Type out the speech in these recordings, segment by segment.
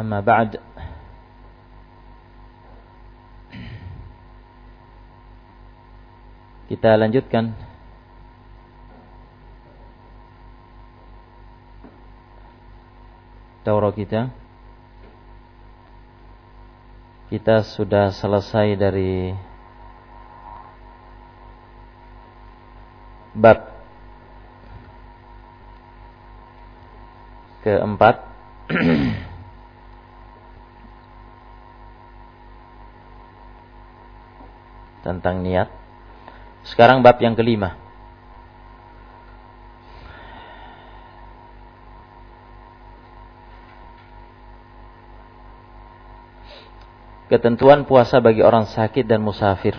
أما بعد Kita lanjutkan Daurah kita Kita sudah selesai dari Bab Keempat Tentang niat sekarang bab yang kelima. Ketentuan puasa bagi orang sakit dan musafir.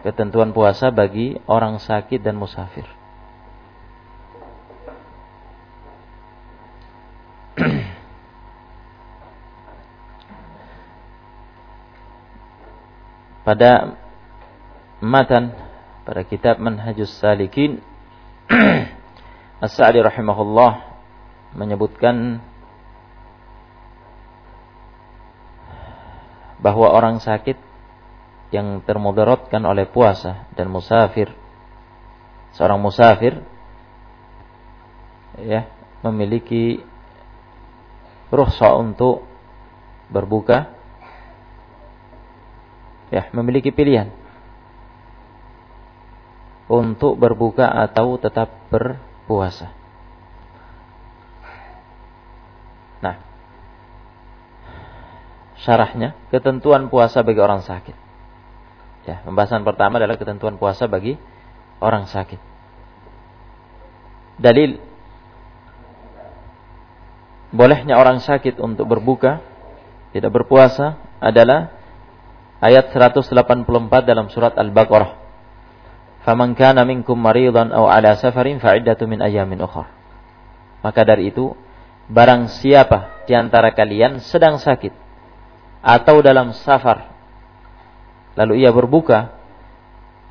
Ketentuan puasa bagi orang sakit dan musafir. Pada matan pada kitab Manhajus Salikin. As-Sa'di rahimahullah menyebutkan bahwa orang sakit yang termudaratkan oleh puasa dan musafir seorang musafir ya memiliki rukhsah untuk berbuka ya memiliki pilihan untuk berbuka atau tetap berpuasa. Nah, syarahnya ketentuan puasa bagi orang sakit. Ya, pembahasan pertama adalah ketentuan puasa bagi orang sakit. Dalil bolehnya orang sakit untuk berbuka, tidak berpuasa adalah ayat 184 dalam surat Al-Baqarah. Faman kana minkum maridan aw ala safarin fa'iddatu min ayamin ukhra. Maka dari itu, barang siapa di antara kalian sedang sakit atau dalam safar lalu ia berbuka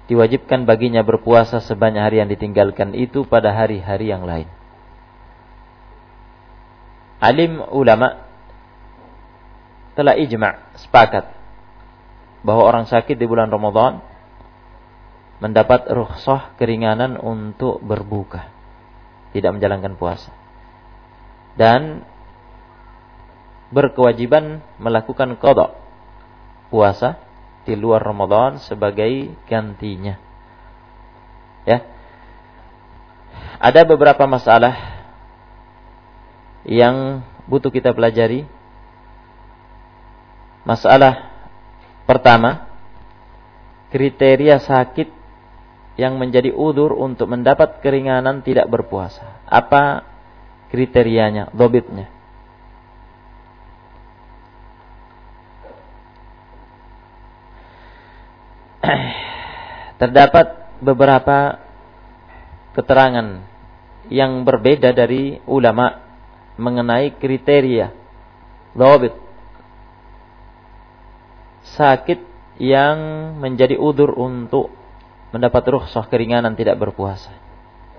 diwajibkan baginya berpuasa sebanyak hari yang ditinggalkan itu pada hari-hari yang lain. Alim ulama telah ijma' sepakat bahwa orang sakit di bulan Ramadan mendapat rukhsah keringanan untuk berbuka, tidak menjalankan puasa. Dan berkewajiban melakukan qada puasa di luar Ramadan sebagai gantinya. Ya. Ada beberapa masalah yang butuh kita pelajari. Masalah Pertama, kriteria sakit yang menjadi udur untuk mendapat keringanan tidak berpuasa. Apa kriterianya, dobitnya? Terdapat beberapa keterangan yang berbeda dari ulama mengenai kriteria dobit sakit yang menjadi udur untuk mendapat rukhsah keringanan tidak berpuasa.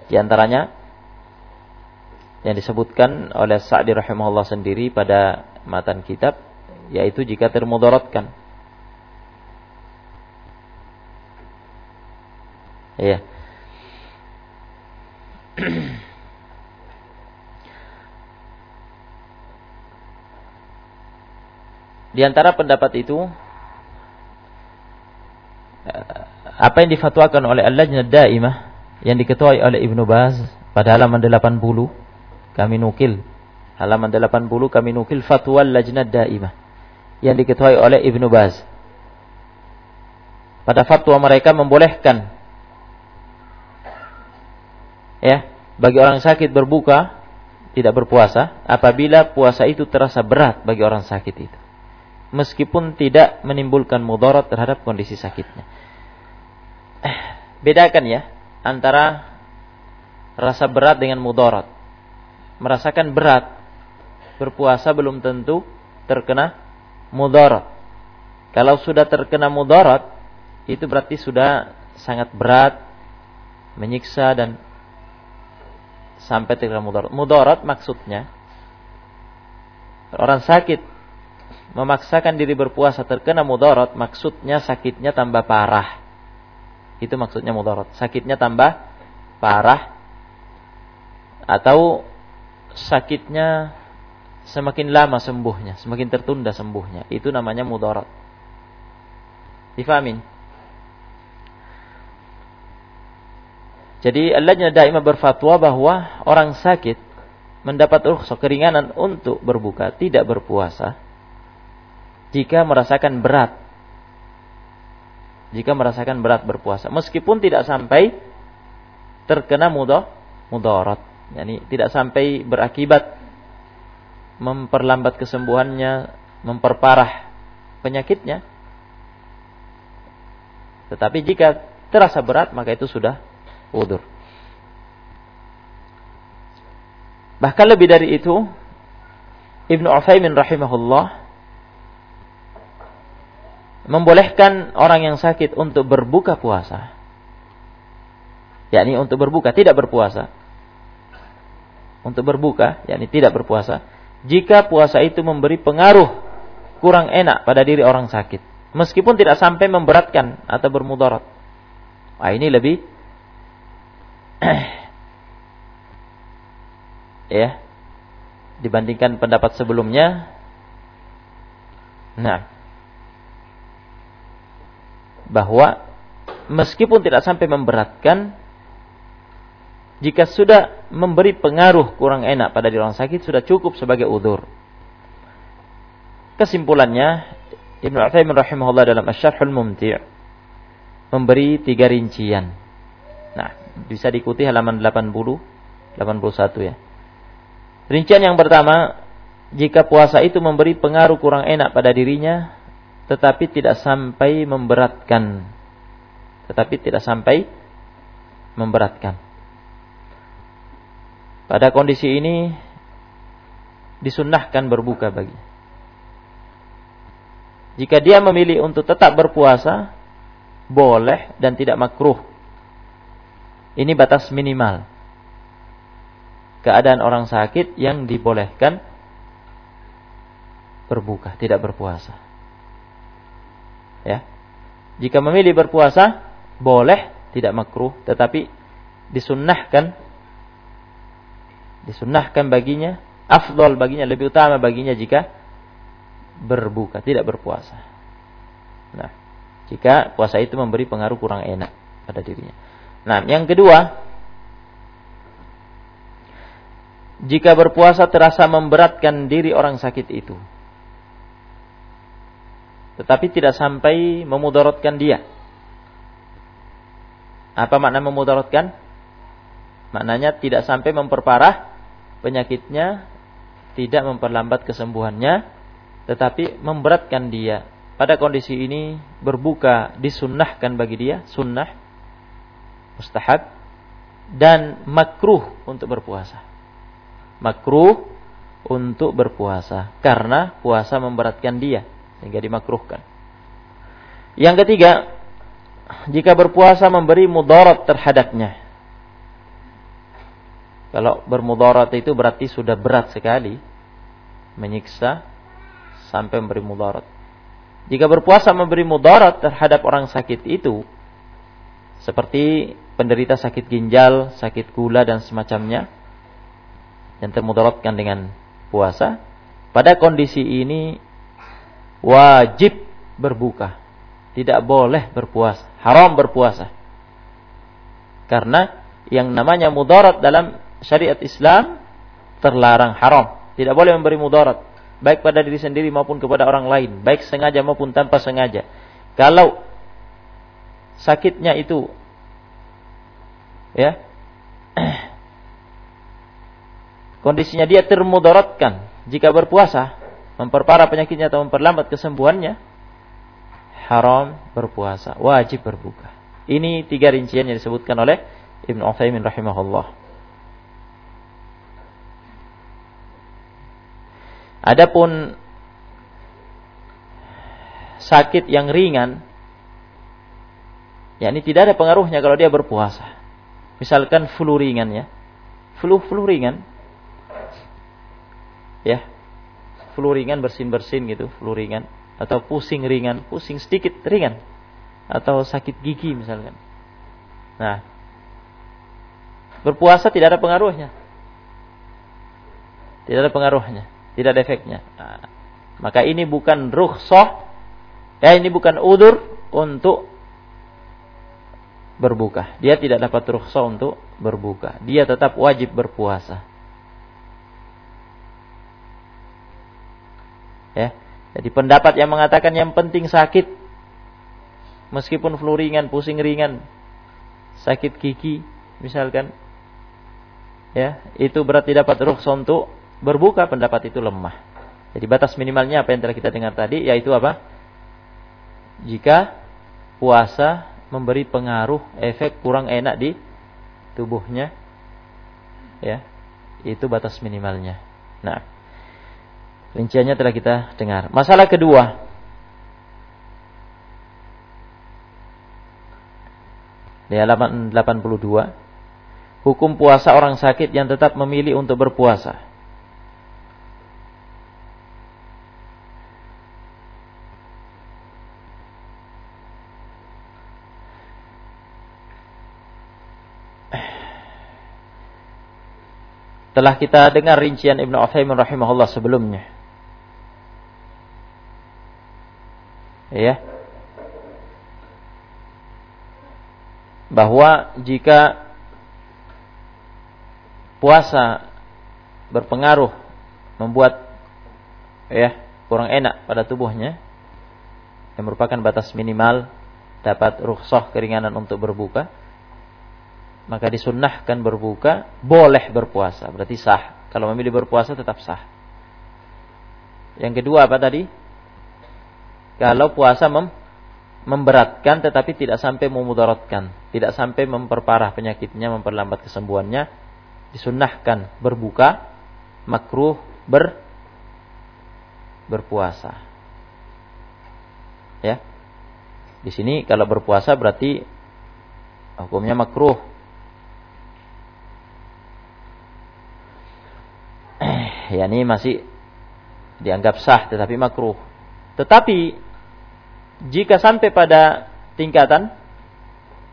Di antaranya yang disebutkan oleh Sa'di rahimahullah sendiri pada matan kitab yaitu jika termudaratkan. Iya. Di antara pendapat itu apa yang difatwakan oleh Al-Lajnah Daimah yang diketuai oleh Ibnu Baz pada halaman 80 kami nukil halaman 80 kami nukil fatwa Al-Lajnah Daimah yang diketuai oleh Ibnu Baz pada fatwa mereka membolehkan ya, bagi orang sakit berbuka tidak berpuasa apabila puasa itu terasa berat bagi orang sakit itu. Meskipun tidak menimbulkan mudarat terhadap kondisi sakitnya. Eh, bedakan ya antara rasa berat dengan mudarat. Merasakan berat berpuasa belum tentu terkena mudarat. Kalau sudah terkena mudarat itu berarti sudah sangat berat menyiksa dan sampai terkena mudarat. Mudarat maksudnya orang sakit memaksakan diri berpuasa terkena mudarat maksudnya sakitnya tambah parah. Itu maksudnya mudarat. Sakitnya tambah parah atau sakitnya semakin lama sembuhnya, semakin tertunda sembuhnya. Itu namanya mudarat. Difahamin? Jadi Allah daima berfatwa bahwa orang sakit mendapat rukhsah keringanan untuk berbuka, tidak berpuasa jika merasakan berat. Jika merasakan berat berpuasa, meskipun tidak sampai terkena mudah mudarat, yani tidak sampai berakibat memperlambat kesembuhannya, memperparah penyakitnya. Tetapi jika terasa berat maka itu sudah udur. Bahkan lebih dari itu, Ibnu Utsaimin rahimahullah membolehkan orang yang sakit untuk berbuka puasa. yakni untuk berbuka, tidak berpuasa. Untuk berbuka, yakni tidak berpuasa. Jika puasa itu memberi pengaruh kurang enak pada diri orang sakit. Meskipun tidak sampai memberatkan atau bermudarat. Nah, ini lebih ya dibandingkan pendapat sebelumnya nah bahwa meskipun tidak sampai memberatkan jika sudah memberi pengaruh kurang enak pada diri orang sakit sudah cukup sebagai udur. Kesimpulannya Ibnu Utsaimin rahimahullah dalam Asy-Syarhul Mumti' memberi tiga rincian. Nah, bisa diikuti halaman 80 81 ya. Rincian yang pertama, jika puasa itu memberi pengaruh kurang enak pada dirinya tetapi tidak sampai memberatkan. Tetapi tidak sampai memberatkan. Pada kondisi ini disunnahkan berbuka bagi. Jika dia memilih untuk tetap berpuasa, boleh dan tidak makruh. Ini batas minimal. Keadaan orang sakit yang dibolehkan berbuka, tidak berpuasa. Ya. Jika memilih berpuasa, boleh, tidak makruh, tetapi disunnahkan disunnahkan baginya, afdol baginya, lebih utama baginya jika berbuka, tidak berpuasa. Nah, jika puasa itu memberi pengaruh kurang enak pada dirinya. Nah, yang kedua, jika berpuasa terasa memberatkan diri orang sakit itu, tetapi tidak sampai memudaratkan dia. Apa makna memudaratkan? Maknanya tidak sampai memperparah penyakitnya tidak memperlambat kesembuhannya tetapi memberatkan dia. Pada kondisi ini berbuka disunnahkan bagi dia, sunnah mustahab dan makruh untuk berpuasa. Makruh untuk berpuasa karena puasa memberatkan dia sehingga dimakruhkan. Yang ketiga, jika berpuasa memberi mudarat terhadapnya kalau bermudarat itu berarti sudah berat sekali menyiksa sampai memberi mudarat. Jika berpuasa memberi mudarat terhadap orang sakit itu seperti penderita sakit ginjal, sakit gula dan semacamnya yang termudaratkan dengan puasa, pada kondisi ini wajib berbuka. Tidak boleh berpuasa, haram berpuasa. Karena yang namanya mudarat dalam syariat Islam terlarang haram. Tidak boleh memberi mudarat baik pada diri sendiri maupun kepada orang lain, baik sengaja maupun tanpa sengaja. Kalau sakitnya itu ya kondisinya dia termudaratkan jika berpuasa, memperparah penyakitnya atau memperlambat kesembuhannya, haram berpuasa, wajib berbuka. Ini tiga rincian yang disebutkan oleh Ibn Uthaymin rahimahullah. Adapun sakit yang ringan, ya ini tidak ada pengaruhnya kalau dia berpuasa. Misalkan flu ringan ya, flu flu ringan, ya, flu ringan bersin bersin gitu, flu ringan, atau pusing ringan, pusing sedikit ringan, atau sakit gigi misalkan. Nah, berpuasa tidak ada pengaruhnya, tidak ada pengaruhnya, tidak ada efeknya. Nah, maka ini bukan rukhsah Ya ini bukan udur untuk berbuka. Dia tidak dapat rukhsah untuk berbuka. Dia tetap wajib berpuasa. Ya. Jadi pendapat yang mengatakan yang penting sakit meskipun flu ringan, pusing ringan, sakit gigi misalkan ya, itu berarti dapat rukhsah untuk berbuka, pendapat itu lemah. Jadi batas minimalnya apa yang telah kita dengar tadi yaitu apa? jika puasa memberi pengaruh efek kurang enak di tubuhnya ya itu batas minimalnya nah rinciannya telah kita dengar. Masalah kedua. Di halaman 82 hukum puasa orang sakit yang tetap memilih untuk berpuasa. Telah kita dengar rincian Ibnu Utsaimin rahimahullah sebelumnya. Ya. Bahwa jika puasa berpengaruh membuat ya kurang enak pada tubuhnya yang merupakan batas minimal dapat rukhsah keringanan untuk berbuka maka disunnahkan berbuka, boleh berpuasa, berarti sah. Kalau memilih berpuasa tetap sah. Yang kedua apa tadi? Kalau puasa mem memberatkan tetapi tidak sampai memudaratkan, tidak sampai memperparah penyakitnya, memperlambat kesembuhannya, disunnahkan berbuka, makruh ber berpuasa. Ya. Di sini kalau berpuasa berarti hukumnya makruh ya ini masih dianggap sah tetapi makruh. Tetapi jika sampai pada tingkatan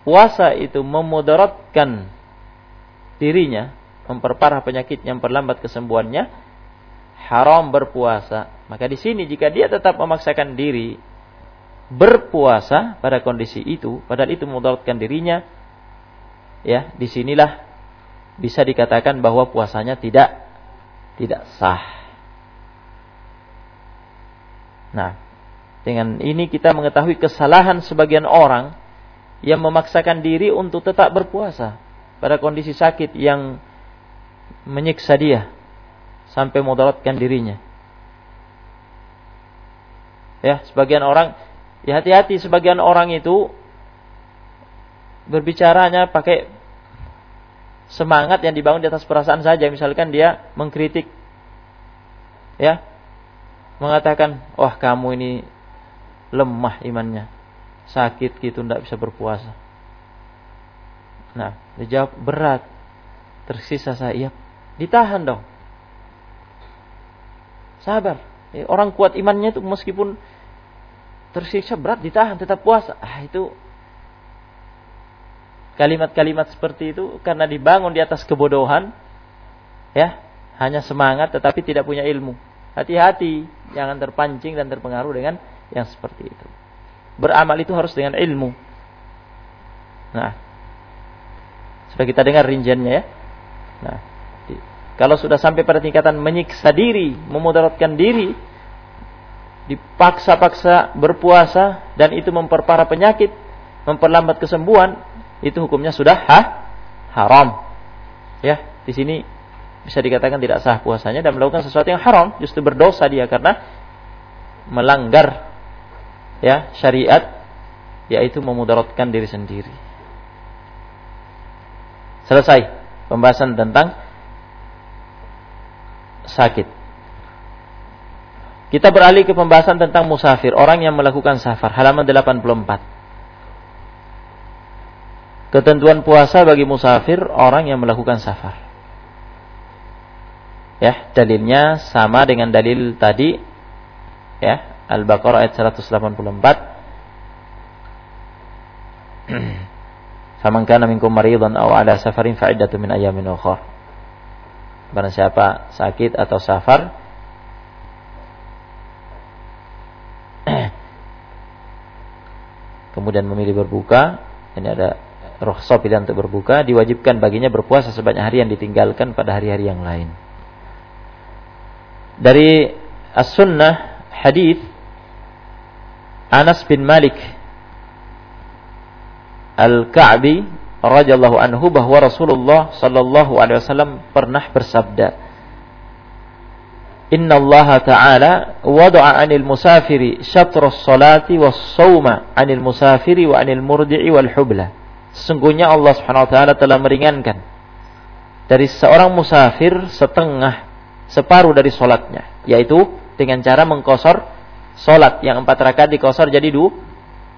puasa itu memudaratkan dirinya, memperparah penyakitnya, memperlambat kesembuhannya, haram berpuasa. Maka di sini jika dia tetap memaksakan diri berpuasa pada kondisi itu, padahal itu memudaratkan dirinya, ya di sinilah bisa dikatakan bahwa puasanya tidak tidak sah. Nah, dengan ini kita mengetahui kesalahan sebagian orang yang memaksakan diri untuk tetap berpuasa pada kondisi sakit yang menyiksa dia sampai mudaratkan dirinya. Ya, sebagian orang ya hati-hati sebagian orang itu berbicaranya pakai semangat yang dibangun di atas perasaan saja. Misalkan dia mengkritik, ya, mengatakan, wah kamu ini lemah imannya, sakit gitu, tidak bisa berpuasa. Nah, dijawab berat, tersisa saya, iya, ditahan dong. Sabar. Ya, orang kuat imannya itu meskipun tersiksa berat ditahan tetap puasa. Ah itu kalimat-kalimat seperti itu karena dibangun di atas kebodohan ya hanya semangat tetapi tidak punya ilmu hati-hati jangan terpancing dan terpengaruh dengan yang seperti itu beramal itu harus dengan ilmu nah sudah kita dengar rinciannya ya nah kalau sudah sampai pada tingkatan menyiksa diri memudaratkan diri dipaksa-paksa berpuasa dan itu memperparah penyakit memperlambat kesembuhan itu hukumnya sudah ha? haram. Ya, di sini bisa dikatakan tidak sah puasanya dan melakukan sesuatu yang haram, justru berdosa dia karena melanggar ya syariat yaitu memudaratkan diri sendiri. Selesai pembahasan tentang sakit. Kita beralih ke pembahasan tentang musafir, orang yang melakukan safar, halaman 84. Ketentuan puasa bagi musafir, orang yang melakukan safar. Ya, dalilnya sama dengan dalil tadi. Ya, Al-Baqarah ayat 184. Faman kana minkum maridan aw ala safarin fa min ayamin ukhra. Barang siapa sakit atau safar, kemudian memilih berbuka, ini ada rukhsah pilihan untuk berbuka, diwajibkan baginya berpuasa sebanyak hari yang ditinggalkan pada hari-hari yang lain. Dari As-Sunnah hadis Anas bin Malik Al-Ka'bi radhiyallahu anhu bahwa Rasulullah sallallahu alaihi wasallam pernah bersabda Inna Allah Ta'ala wada'a 'anil musafiri syatra as-salati was-sawma 'anil musafiri wa 'anil murdi'i wal hubla. Sesungguhnya Allah Subhanahu wa taala telah meringankan dari seorang musafir setengah separuh dari solatnya, yaitu dengan cara mengkosor solat yang empat rakaat dikosor jadi dua,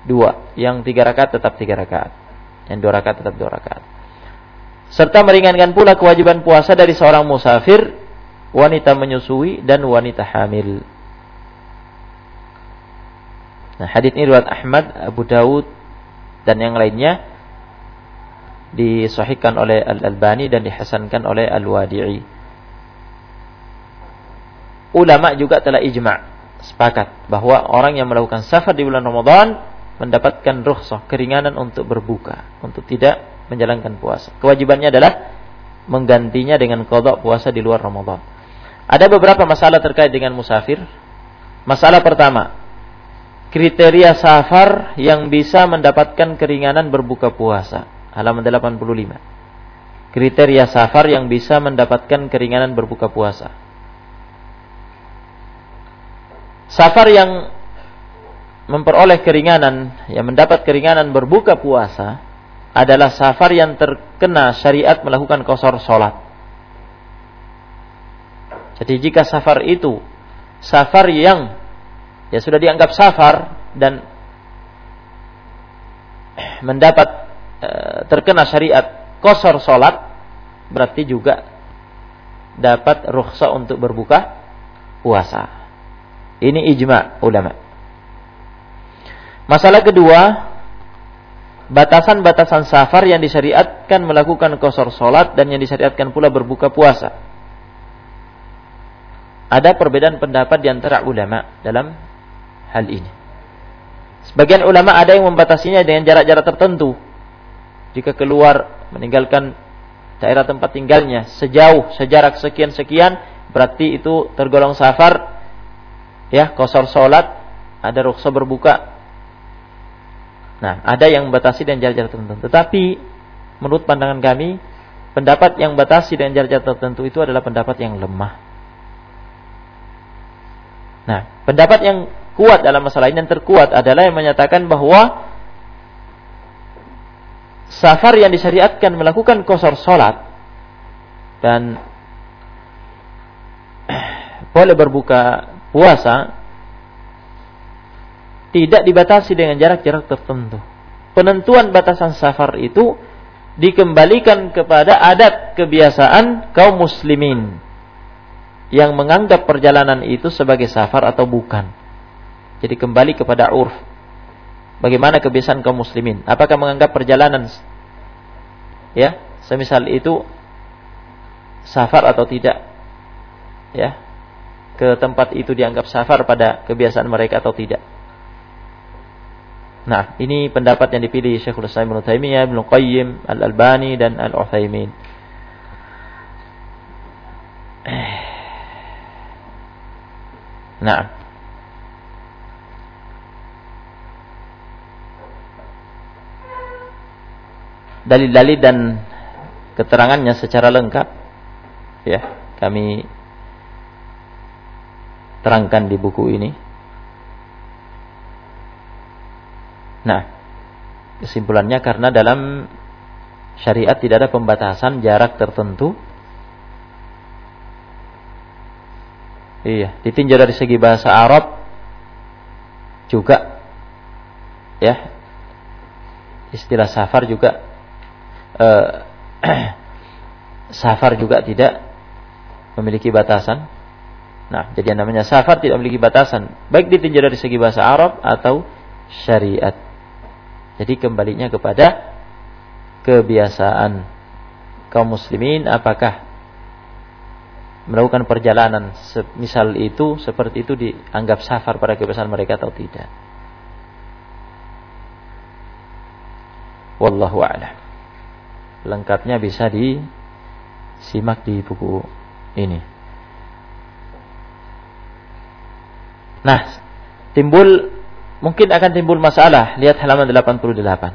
dua, yang tiga rakaat tetap tiga rakaat, yang dua rakaat tetap dua rakaat. Serta meringankan pula kewajiban puasa dari seorang musafir wanita menyusui dan wanita hamil. Nah, hadis ini riwayat Ahmad, Abu Dawud dan yang lainnya disahihkan oleh Al-Albani dan dihasankan oleh Al-Wadi'i. Ulama juga telah ijma' sepakat bahwa orang yang melakukan safar di bulan Ramadan mendapatkan rukhsah, keringanan untuk berbuka, untuk tidak menjalankan puasa. Kewajibannya adalah menggantinya dengan kodok puasa di luar Ramadan. Ada beberapa masalah terkait dengan musafir. Masalah pertama, kriteria safar yang bisa mendapatkan keringanan berbuka puasa. Halaman 85. Kriteria safar yang bisa mendapatkan keringanan berbuka puasa. Safar yang memperoleh keringanan, yang mendapat keringanan berbuka puasa adalah safar yang terkena syariat melakukan kosor sholat jadi jika safar itu safar yang ya sudah dianggap safar dan mendapat e, terkena syariat kosor solat berarti juga dapat rukhsah untuk berbuka puasa. Ini ijma ulama. Masalah kedua, batasan-batasan safar yang disyariatkan melakukan kosor solat dan yang disyariatkan pula berbuka puasa ada perbedaan pendapat di antara ulama dalam hal ini. Sebagian ulama ada yang membatasinya dengan jarak-jarak tertentu. Jika keluar meninggalkan daerah tempat tinggalnya sejauh sejarak sekian-sekian berarti itu tergolong safar ya kosor solat ada ruksa berbuka. Nah ada yang membatasi dengan jarak-jarak tertentu. Tetapi menurut pandangan kami pendapat yang batasi dengan jarak-jarak tertentu itu adalah pendapat yang lemah. Nah, pendapat yang kuat dalam masalah ini yang terkuat adalah yang menyatakan bahwa safar yang disyariatkan melakukan kosor solat dan boleh berbuka puasa tidak dibatasi dengan jarak-jarak tertentu. Penentuan batasan safar itu dikembalikan kepada adat kebiasaan kaum muslimin yang menganggap perjalanan itu sebagai safar atau bukan. Jadi kembali kepada urf. Bagaimana kebiasaan kaum muslimin? Apakah menganggap perjalanan ya, semisal itu safar atau tidak? Ya. Ke tempat itu dianggap safar pada kebiasaan mereka atau tidak? Nah, ini pendapat yang dipilih Syekhul Islam Ibnu Taimiyah, Ibnu Qayyim, Al-Albani dan Al-Utsaimin. Nah. Dalil-dalil dan keterangannya secara lengkap ya kami terangkan di buku ini. Nah, kesimpulannya karena dalam syariat tidak ada pembatasan jarak tertentu. Iya, ditinjau dari segi bahasa Arab juga ya istilah safar juga uh, safar juga tidak memiliki batasan. Nah, jadi yang namanya safar tidak memiliki batasan, baik ditinjau dari segi bahasa Arab atau syariat. Jadi kembalinya kepada kebiasaan kaum muslimin apakah melakukan perjalanan misal itu seperti itu dianggap safar pada kebiasaan mereka atau tidak. Wallahu a'lam. Lengkapnya bisa disimak di buku ini. Nah, timbul mungkin akan timbul masalah. Lihat halaman 88.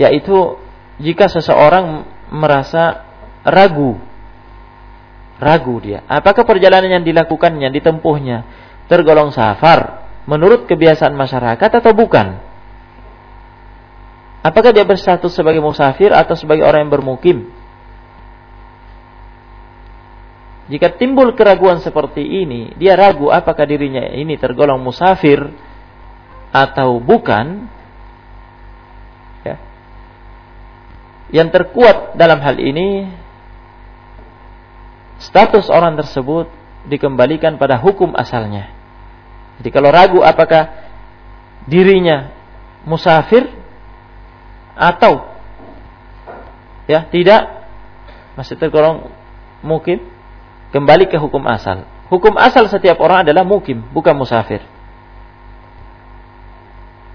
Yaitu jika seseorang merasa ragu ragu dia apakah perjalanan yang dilakukannya ditempuhnya tergolong safar menurut kebiasaan masyarakat atau bukan apakah dia berstatus sebagai musafir atau sebagai orang yang bermukim Jika timbul keraguan seperti ini, dia ragu apakah dirinya ini tergolong musafir atau bukan. Ya. Yang terkuat dalam hal ini, status orang tersebut dikembalikan pada hukum asalnya. Jadi kalau ragu apakah dirinya musafir atau ya tidak masih tergolong mungkin kembali ke hukum asal. Hukum asal setiap orang adalah mukim, bukan musafir.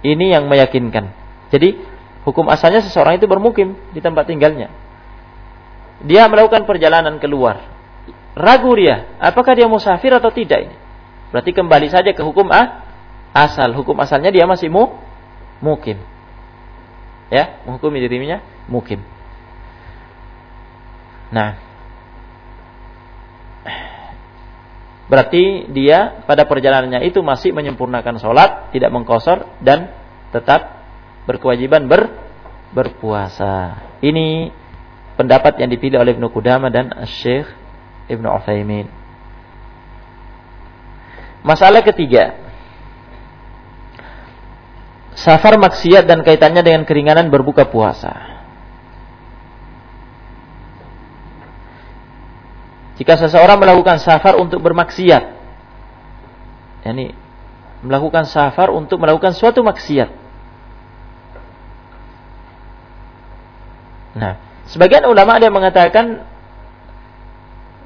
Ini yang meyakinkan. Jadi, hukum asalnya seseorang itu bermukim di tempat tinggalnya. Dia melakukan perjalanan keluar. Ragu dia, apakah dia musafir atau tidak ini? Berarti kembali saja ke hukum A, asal. Hukum asalnya dia masih mu, mukim. Ya, menghukumi dirinya mukim. Nah, Berarti dia pada perjalanannya itu masih menyempurnakan sholat, tidak mengkosor dan tetap berkewajiban ber, berpuasa. Ini pendapat yang dipilih oleh Ibnu Qudamah dan Syekh Ibnu Utsaimin. Masalah ketiga. Safar maksiat dan kaitannya dengan keringanan berbuka puasa. Jika seseorang melakukan safar untuk bermaksiat, yakni melakukan safar untuk melakukan suatu maksiat. Nah, sebagian ulama ada yang mengatakan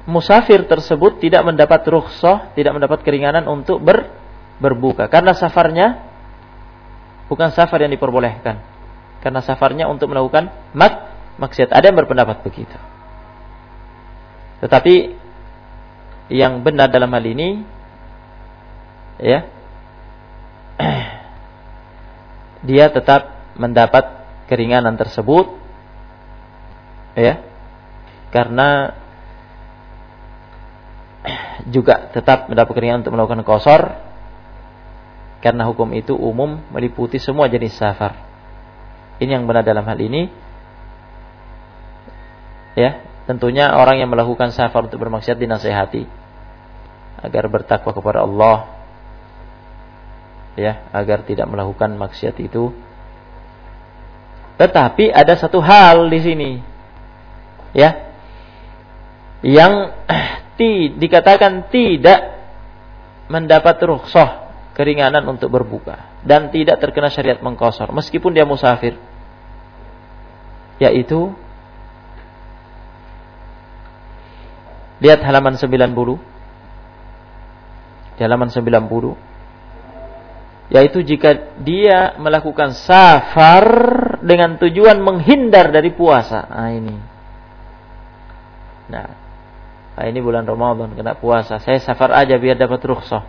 musafir tersebut tidak mendapat rukhsah, tidak mendapat keringanan untuk ber, berbuka karena safarnya bukan safar yang diperbolehkan. Karena safarnya untuk melakukan mak maksiat. Ada yang berpendapat begitu. Tetapi yang benar dalam hal ini ya dia tetap mendapat keringanan tersebut ya karena juga tetap mendapat keringanan untuk melakukan kosor karena hukum itu umum meliputi semua jenis safar. Ini yang benar dalam hal ini. Ya, Tentunya orang yang melakukan safar untuk bermaksiat dinasehati. Agar bertakwa kepada Allah. Ya, agar tidak melakukan maksiat itu. Tetapi ada satu hal di sini. Ya. Yang ti, dikatakan tidak mendapat rukhsah keringanan untuk berbuka. Dan tidak terkena syariat mengkosor meskipun dia musafir. Yaitu Lihat halaman 90. Di halaman 90. Yaitu jika dia melakukan safar dengan tujuan menghindar dari puasa. Nah ini. Nah, nah ini bulan Ramadan kena puasa. Saya safar aja biar dapat rukhsah.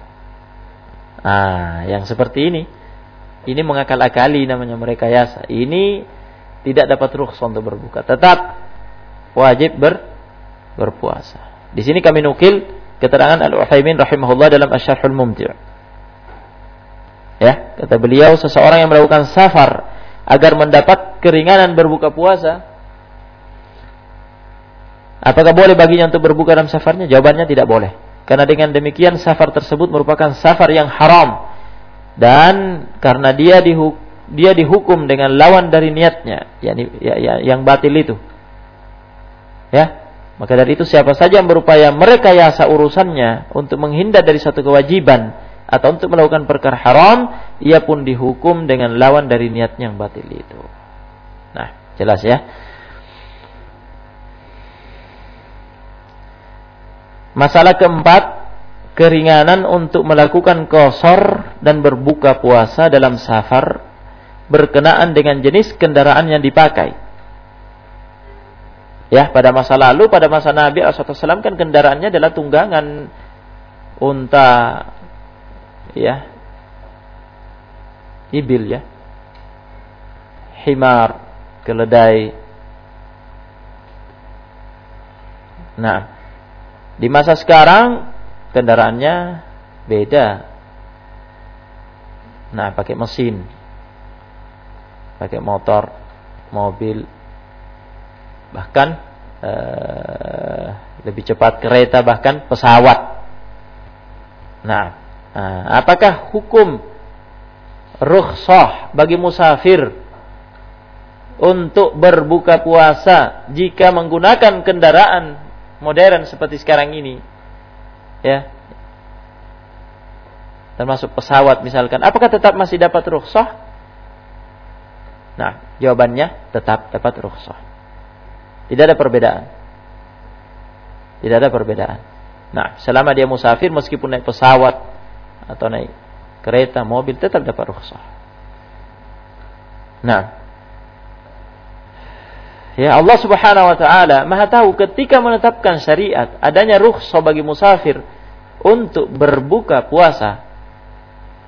Ah, yang seperti ini. Ini mengakal-akali namanya mereka yasa. Ini tidak dapat rukhsah untuk berbuka. Tetap wajib ber, berpuasa. Di sini kami nukil keterangan Al-Utsaimin rahimahullah dalam Asy-Syarhul Mumti'. Ya, kata beliau seseorang yang melakukan safar agar mendapat keringanan berbuka puasa, apakah boleh baginya untuk berbuka dalam safarnya? Jawabannya tidak boleh. Karena dengan demikian safar tersebut merupakan safar yang haram dan karena dia dihukum dia dihukum dengan lawan dari niatnya, yakni ya, ya, yang batil itu. Ya, maka dari itu siapa saja yang berupaya merekayasa urusannya untuk menghindar dari satu kewajiban atau untuk melakukan perkara haram, ia pun dihukum dengan lawan dari niatnya yang batil itu. Nah, jelas ya. Masalah keempat, keringanan untuk melakukan kosor dan berbuka puasa dalam safar berkenaan dengan jenis kendaraan yang dipakai. Ya, pada masa lalu, pada masa Nabi SAW kan kendaraannya adalah tunggangan unta, ya, ibil ya, himar, keledai. Nah, di masa sekarang kendaraannya beda. Nah, pakai mesin pakai motor, mobil, bahkan uh, lebih cepat kereta, bahkan pesawat. Nah, uh, apakah hukum rukhsah bagi musafir untuk berbuka puasa jika menggunakan kendaraan modern seperti sekarang ini? Ya. Termasuk pesawat misalkan. Apakah tetap masih dapat rukhsah? Nah, jawabannya tetap dapat rukhsah. Tidak ada perbedaan. Tidak ada perbedaan. Nah, selama dia musafir meskipun naik pesawat atau naik kereta, mobil tetap dapat rukhsah. Nah, Ya Allah Subhanahu wa taala Maha tahu ketika menetapkan syariat adanya rukhsah bagi musafir untuk berbuka puasa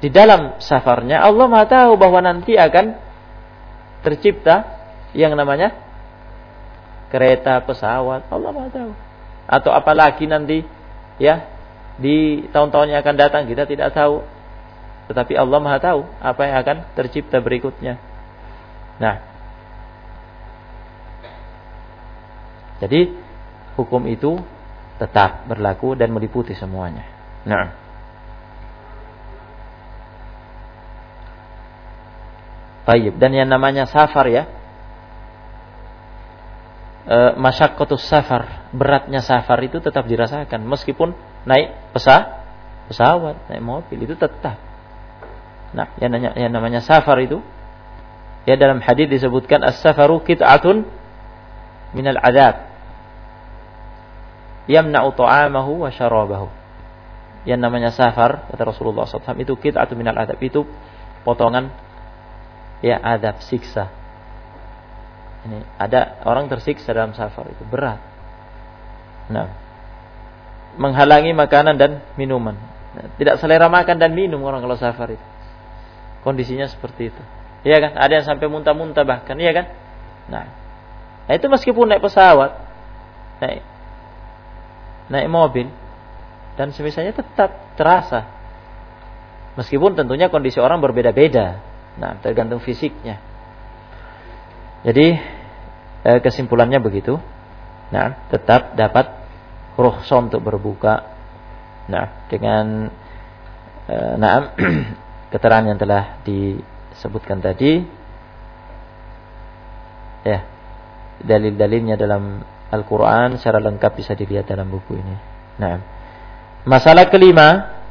di dalam safarnya Allah Maha tahu bahwa nanti akan tercipta yang namanya kereta, pesawat, Allah Maha tahu. Atau apalagi nanti ya di tahun-tahun yang akan datang kita tidak tahu. Tetapi Allah Maha tahu apa yang akan tercipta berikutnya. Nah, jadi hukum itu tetap berlaku dan meliputi semuanya. Nah. Tayyib. Dan yang namanya safar ya. E, masyakotus safar. Beratnya safar itu tetap dirasakan. Meskipun naik pesah, pesawat, naik mobil itu tetap. Nah, yang namanya, yang namanya safar itu ya dalam hadis disebutkan as-safaru kit'atun minal adab yamna'u ta'amahu wa syarabahu. Yang namanya safar kata Rasulullah SAW itu kit'atun minal adab itu potongan ya adab siksa. Ini ada orang tersiksa dalam safar itu berat. Nah, menghalangi makanan dan minuman. Nah, tidak selera makan dan minum orang kalau safar itu. Kondisinya seperti itu. Iya kan? Ada yang sampai muntah-muntah bahkan, iya kan? Nah, nah itu meskipun naik pesawat, naik naik mobil dan semisalnya tetap terasa. Meskipun tentunya kondisi orang berbeda-beda. Nah, tergantung fisiknya. Jadi eh, kesimpulannya begitu. Nah, tetap dapat rukhsah untuk berbuka. Nah, dengan eh, nah keterangan yang telah disebutkan tadi ya dalil-dalilnya dalam Al-Qur'an secara lengkap bisa dilihat dalam buku ini. Nah, masalah kelima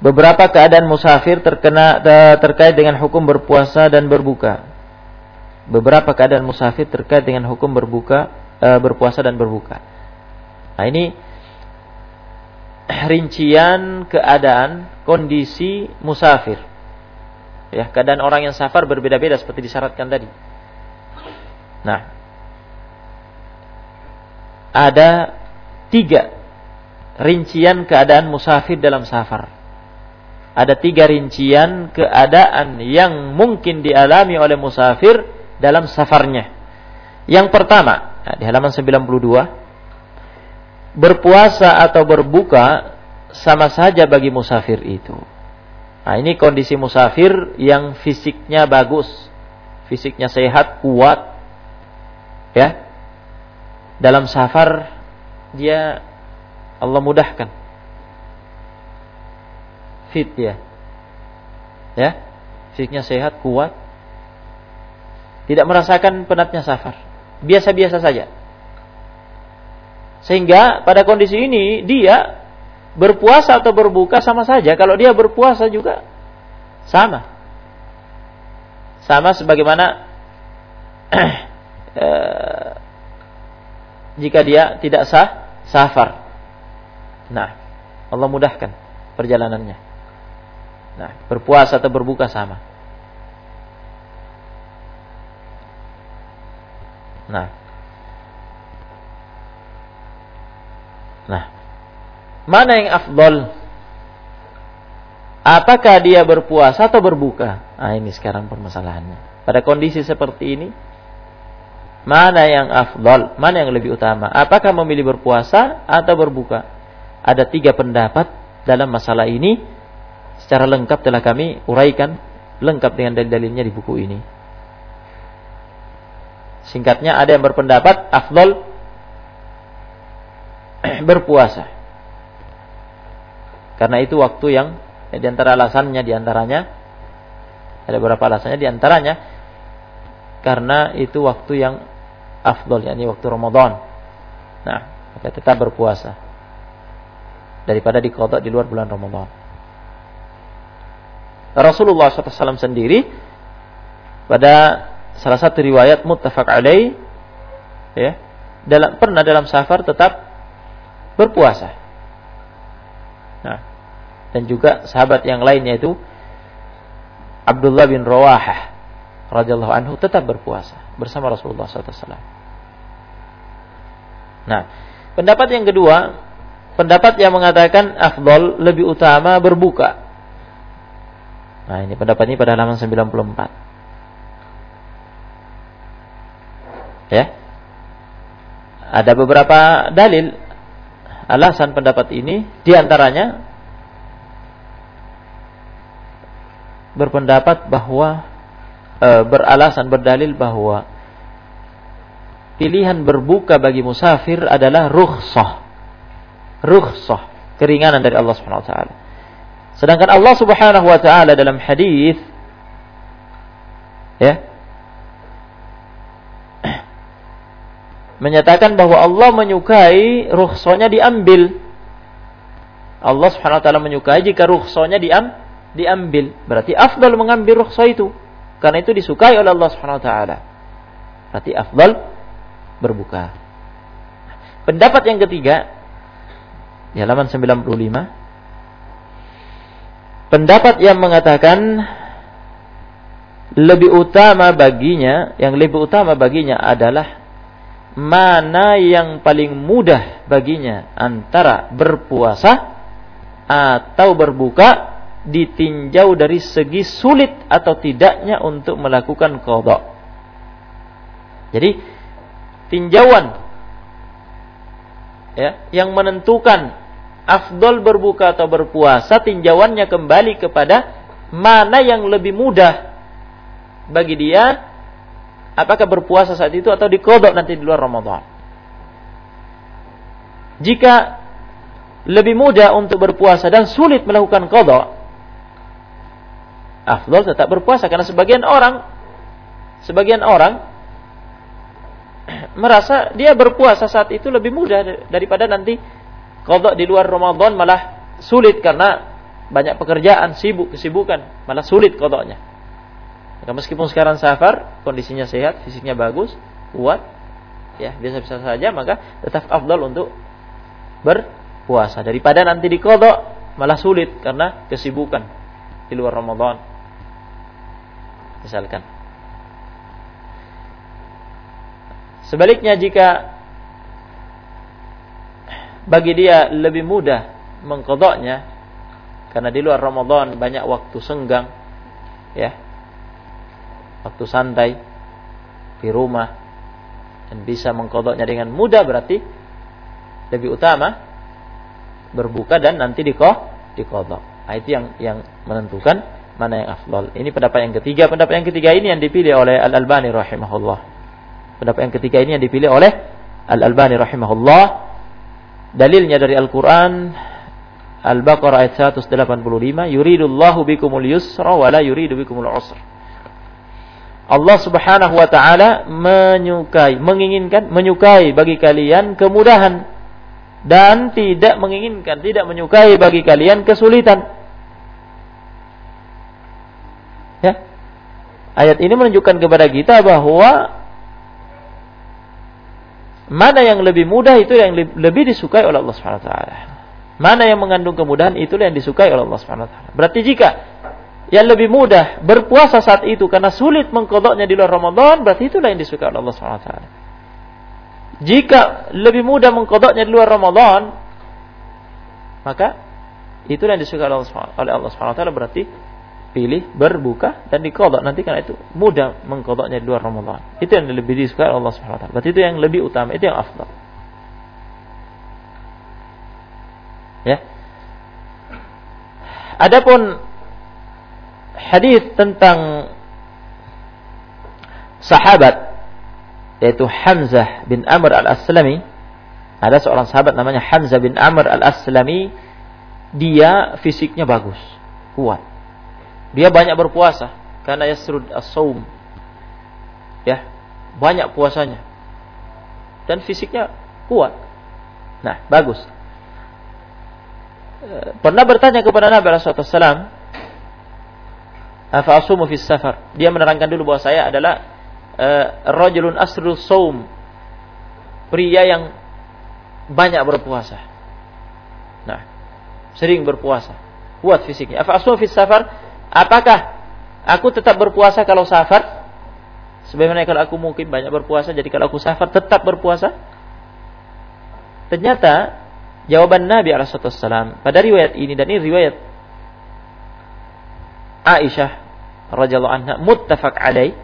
beberapa keadaan musafir terkena terkait dengan hukum berpuasa dan berbuka. Beberapa keadaan musafir terkait dengan hukum berbuka, e, berpuasa dan berbuka. Nah ini rincian keadaan kondisi musafir. Ya, keadaan orang yang safar berbeda-beda seperti disyaratkan tadi. Nah, ada tiga rincian keadaan musafir dalam safar ada tiga rincian keadaan yang mungkin dialami oleh musafir dalam safarnya. Yang pertama, nah, di halaman 92, berpuasa atau berbuka sama saja bagi musafir itu. Nah, ini kondisi musafir yang fisiknya bagus, fisiknya sehat, kuat, ya. Dalam safar dia Allah mudahkan. Fit ya. Ya. Fisiknya sehat, kuat. Tidak merasakan penatnya safar. Biasa-biasa saja. Sehingga pada kondisi ini dia berpuasa atau berbuka sama saja. Kalau dia berpuasa juga sama. Sama sebagaimana eh, jika dia tidak sah safar. Nah, Allah mudahkan perjalanannya. Nah, berpuasa atau berbuka sama. Nah. Nah, Mana yang afdol? Apakah dia berpuasa atau berbuka? Ah ini sekarang permasalahannya. Pada kondisi seperti ini, mana yang afdol? Mana yang lebih utama? Apakah memilih berpuasa atau berbuka? Ada tiga pendapat dalam masalah ini. Secara lengkap telah kami uraikan lengkap dengan dalil-dalilnya di buku ini. Singkatnya ada yang berpendapat afdol berpuasa. Karena itu waktu yang ya, di antara alasannya di antaranya ada beberapa alasannya di antaranya karena itu waktu yang afdol yakni waktu Ramadan. Nah, maka tetap berpuasa daripada dikodok di luar bulan Ramadan. Rasulullah SAW sendiri pada salah satu riwayat muttafaq alaih ya dalam pernah dalam safar tetap berpuasa. Nah, dan juga sahabat yang lainnya itu Abdullah bin Rawahah radhiyallahu anhu tetap berpuasa bersama Rasulullah SAW. Nah, pendapat yang kedua, pendapat yang mengatakan afdol lebih utama berbuka. Nah, ini pendapat ini pada halaman 94. Ya. Ada beberapa dalil alasan pendapat ini di antaranya berpendapat bahwa e, beralasan berdalil bahwa pilihan berbuka bagi musafir adalah rukhsah. Rukhsah, keringanan dari Allah Subhanahu wa taala. Sedangkan Allah Subhanahu wa taala dalam hadis ya menyatakan bahwa Allah menyukai rukhsahnya diambil. Allah Subhanahu wa taala menyukai jika rukhsahnya diambil diambil. Berarti afdal mengambil rukhsah itu. Karena itu disukai oleh Allah Subhanahu wa taala. Berarti afdal berbuka. Pendapat yang ketiga di halaman 95 pendapat yang mengatakan lebih utama baginya, yang lebih utama baginya adalah mana yang paling mudah baginya antara berpuasa atau berbuka ditinjau dari segi sulit atau tidaknya untuk melakukan kodok. Jadi tinjauan ya yang menentukan afdol berbuka atau berpuasa tinjauannya kembali kepada mana yang lebih mudah bagi dia apakah berpuasa saat itu atau dikodok nanti di luar Ramadan. Jika lebih mudah untuk berpuasa dan sulit melakukan kodok, afdol tetap berpuasa karena sebagian orang sebagian orang merasa dia berpuasa saat itu lebih mudah daripada nanti kodok di luar Ramadan malah sulit karena banyak pekerjaan, sibuk, kesibukan, malah sulit kodoknya. Maka meskipun sekarang safar, kondisinya sehat, fisiknya bagus, kuat, ya biasa-biasa saja, maka tetap afdal untuk berpuasa daripada nanti dikodok malah sulit karena kesibukan di luar Ramadan misalkan. Sebaliknya jika bagi dia lebih mudah mengkodoknya karena di luar Ramadan banyak waktu senggang ya waktu santai di rumah dan bisa mengkodoknya dengan mudah berarti lebih utama berbuka dan nanti dikoh dikodok. Nah, itu yang yang menentukan mana yang afdal. Ini pendapat yang ketiga. Pendapat yang ketiga ini yang dipilih oleh Al Albani rahimahullah. Pendapat yang ketiga ini yang dipilih oleh Al Albani rahimahullah. Dalilnya dari Al Quran Al-Baqarah ayat 185, yuridullahu bikumul yusra wa yuridu bikumul usr. Allah Subhanahu wa taala menyukai, menginginkan, menyukai bagi kalian kemudahan dan tidak menginginkan, tidak menyukai bagi kalian kesulitan. Ya. Ayat ini menunjukkan kepada kita bahwa mana yang lebih mudah itu yang lebih disukai oleh Allah Subhanahu wa taala. Mana yang mengandung kemudahan itulah yang disukai oleh Allah Subhanahu wa taala. Berarti jika yang lebih mudah berpuasa saat itu karena sulit mengkodoknya di luar Ramadan, berarti itulah yang disukai oleh Allah Subhanahu wa taala. Jika lebih mudah mengkodoknya di luar Ramadan, maka itulah yang disukai oleh Allah Subhanahu wa taala berarti pilih berbuka dan dikodok nanti karena itu mudah mengkodoknya di luar Ramadan. Itu yang lebih disukai Allah Subhanahu wa taala. Berarti itu yang lebih utama, itu yang afdal. Ya. Adapun hadis tentang sahabat yaitu Hamzah bin Amr al-Aslami ada seorang sahabat namanya Hamzah bin Amr al-Aslami dia fisiknya bagus kuat dia banyak berpuasa karena yasrud as-saum ya banyak puasanya dan fisiknya kuat nah bagus pernah bertanya kepada Nabi SAW, Afa asumu fis safar. Dia menerangkan dulu bahwa saya adalah uh, rajulun asrul saum. Pria yang banyak berpuasa. Nah, sering berpuasa. Kuat fisiknya. Afa asumu fis safar. Apakah aku tetap berpuasa kalau safar? Sebagaimana kalau aku mungkin banyak berpuasa, jadi kalau aku safar tetap berpuasa? Ternyata jawaban Nabi Alaihissalam pada riwayat ini dan ini riwayat Aisyah radhiyallahu anha muttafaq alaih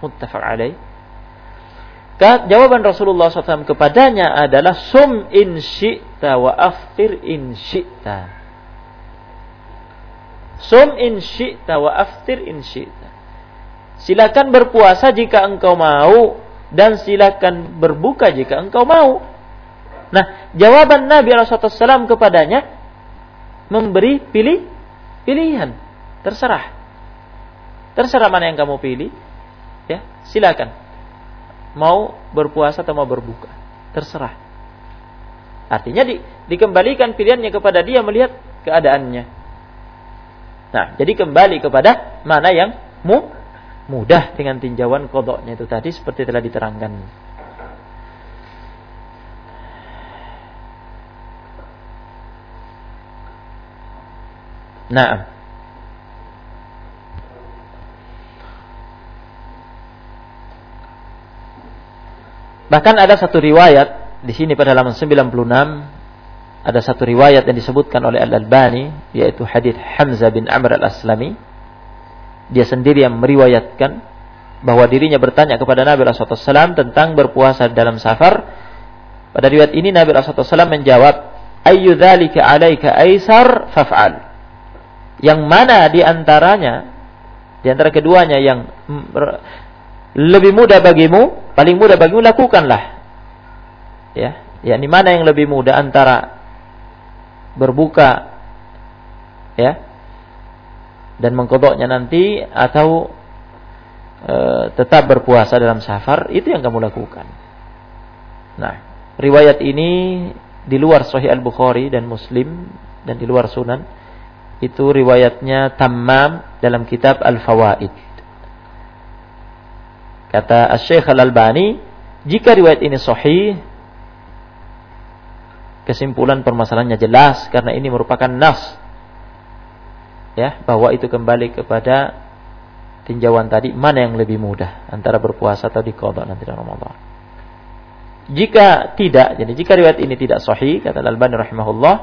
muttafaq alaih jawaban Rasulullah SAW kepadanya adalah sum in syi'ta wa aftir in syi'ta sum in syi'ta wa aftir in syi'ta silakan berpuasa jika engkau mau dan silakan berbuka jika engkau mau Nah, jawaban Nabi SAW kepadanya memberi pilih pilihan. Terserah. Terserah mana yang kamu pilih. Ya, silakan. Mau berpuasa atau mau berbuka. Terserah. Artinya di, dikembalikan pilihannya kepada dia melihat keadaannya. Nah, jadi kembali kepada mana yang mu, mudah dengan tinjauan kodoknya itu tadi seperti telah diterangkan. Nah. Bahkan ada satu riwayat di sini pada halaman 96 ada satu riwayat yang disebutkan oleh Al-Albani yaitu hadis Hamzah bin Amr Al-Aslami. Dia sendiri yang meriwayatkan bahwa dirinya bertanya kepada Nabi SAW tentang berpuasa dalam safar. Pada riwayat ini Nabi SAW menjawab, "Ayyu dzalika 'alaika aisar faf'al." yang mana di antaranya di antara keduanya yang lebih mudah bagimu, paling mudah bagimu lakukanlah. Ya, yakni mana yang lebih mudah antara berbuka ya dan mengkodoknya nanti atau e, tetap berpuasa dalam safar itu yang kamu lakukan. Nah, riwayat ini di luar Sahih Al Bukhari dan Muslim dan di luar Sunan itu riwayatnya Tammam dalam kitab Al-Fawaid. Kata Syekh Al-Albani, jika riwayat ini sahih, kesimpulan permasalahannya jelas karena ini merupakan nas. Ya, bahwa itu kembali kepada tinjauan tadi mana yang lebih mudah antara berpuasa atau dikodok nanti dalam Ramadan. Jika tidak, jadi jika riwayat ini tidak sahih, kata Al-Albani rahimahullah,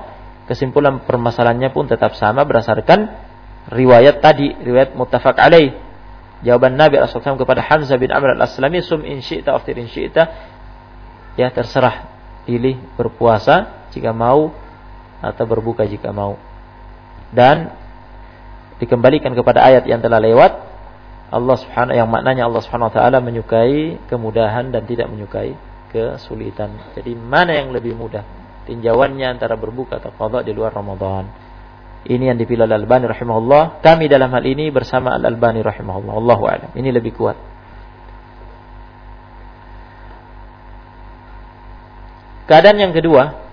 kesimpulan permasalahannya pun tetap sama berdasarkan riwayat tadi, riwayat muttafaq alaih. Jawaban Nabi SAW kepada Hamzah bin Amr al-Aslami, sum in syi'ta aftir in syi'ta. Ya terserah, pilih berpuasa jika mau atau berbuka jika mau. Dan dikembalikan kepada ayat yang telah lewat Allah Subhanahu yang maknanya Allah Subhanahu wa taala menyukai kemudahan dan tidak menyukai kesulitan. Jadi mana yang lebih mudah? Tinjauannya antara berbuka atau qada di luar Ramadan. Ini yang dipilih Al-Albani rahimahullah. Kami dalam hal ini bersama Al-Albani rahimahullah. Allahu a'lam. Ini lebih kuat. Keadaan yang kedua,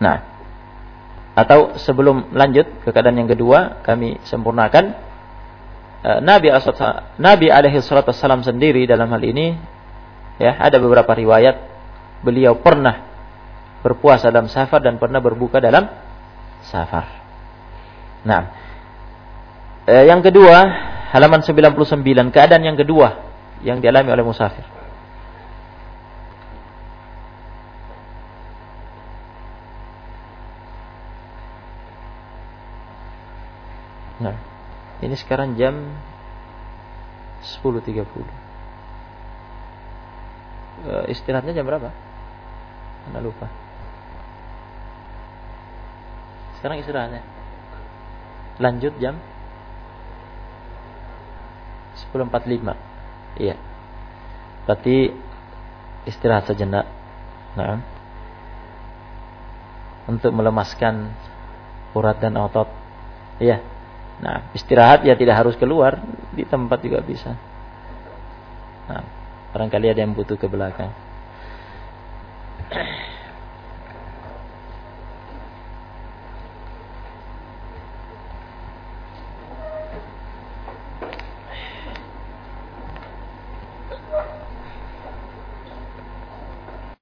Nah, atau sebelum lanjut ke keadaan yang kedua, kami sempurnakan uh, Nabi Nabi alaihi wasallam sendiri dalam hal ini ya ada beberapa riwayat beliau pernah berpuasa dalam safar dan pernah berbuka dalam safar. Nah, eh, yang kedua halaman 99 keadaan yang kedua yang dialami oleh musafir. Nah, ini sekarang jam 10.30 uh, istirahatnya jam berapa? Anda lupa. Sekarang istirahatnya. Lanjut jam 10.45. Iya. Berarti istirahat sejenak. Nah. Untuk melemaskan urat dan otot. Iya. Nah, istirahat ya tidak harus keluar, di tempat juga bisa. Nah. Barangkali ada yang butuh ke belakang.